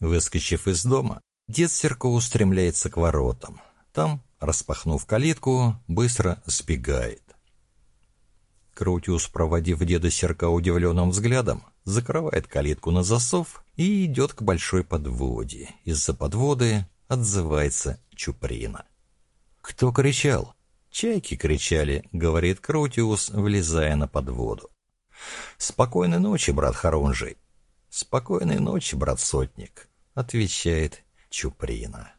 Выскочив из дома, дед Серко устремляется к воротам. Там, распахнув калитку, быстро сбегает. Крутиус, проводив деда Серка удивленным взглядом, закрывает калитку на засов и идет к большой подводе. Из-за подводы отзывается Чуприна. «Кто кричал?» «Чайки кричали», — говорит Крутиус, влезая на подводу. «Спокойной ночи, брат Харунжий». «Спокойной ночи, брат Сотник», — отвечает Чуприна.